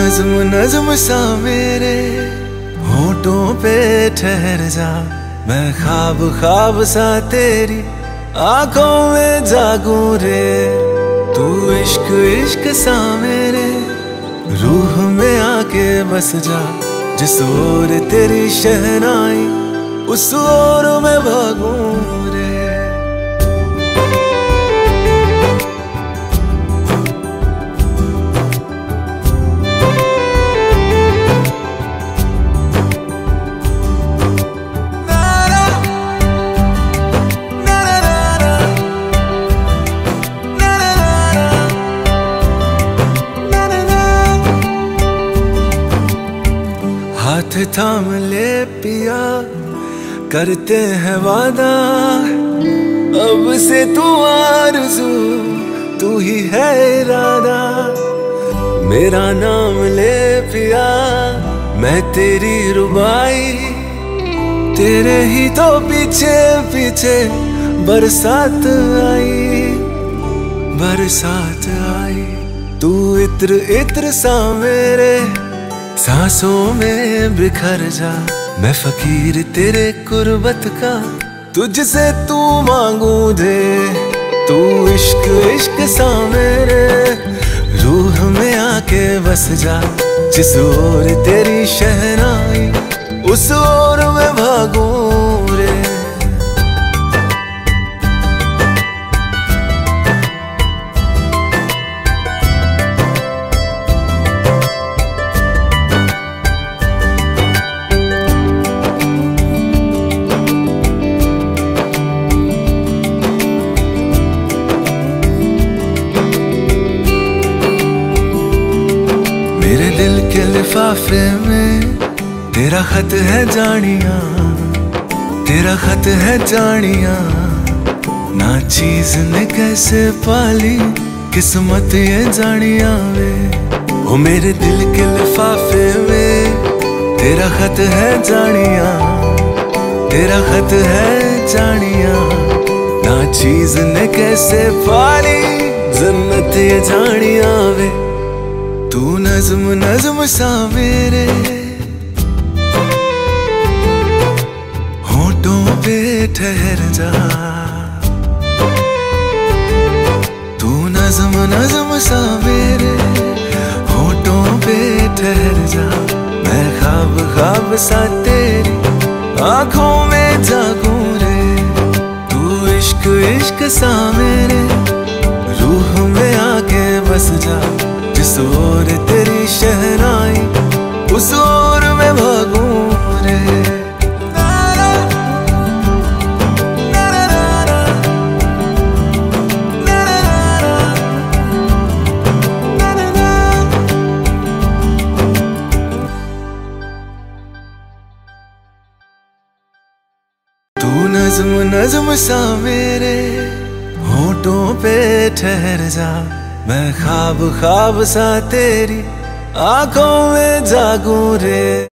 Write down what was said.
नज्म नज्म सा मेरे होठों पे ठहर जा। मैं ख्वाब ख्वाब सा तेरी आँखों में जागू रे। तू इश्क इश्क सा मेरे रूह में आके बस जा। जिस ओर तेरी शहनाई, उस ओर में भागू रे। थाम ले पिया, करते हैं वादा। अब से तू आरज़ू, तू ही है इरादा। मेरा नाम ले पिया, मैं तेरी रुबाई। तेरे ही तो पीछे पीछे बरसात आई बरसात आई। तू इत्र इत्र सा मेरे सांसों में बिखर जा। मैं फकीर तेरे कुर्बत का, तुझसे तू मांगू दे। तू इश्क इश्क सा मेरे रूह में आके बस जा। जिस ओर तेरी शहनाई, उस ओर में के लिफाफे में, तेरा खत है जानिया, तेरा खत है जानिया। ना चीज़ ने कैसे पाली, किस्मत ये जानिया वे। वो मेरे दिल के लिफाफे में, तेरा खत है जानिया, तेरा खत है जानिया। ना चीज़ ने कैसे पाली, जन्नत ये जानिया वे। तू नज्म नज्म सा मेरे। होठों पे ठहर जा। तू नज्म नज्म सा मेरे। होठों पे ठहर जा। मैं ख्वाब ख्वाब सा तेरी आँखों में जागू रे। तू इश्क इश्क सा मेरे। नज्म नज्म सा मेरे होठों पे ठहर जा। मैं ख्वाब ख्वाब सा तेरी आँखों में जागू रे।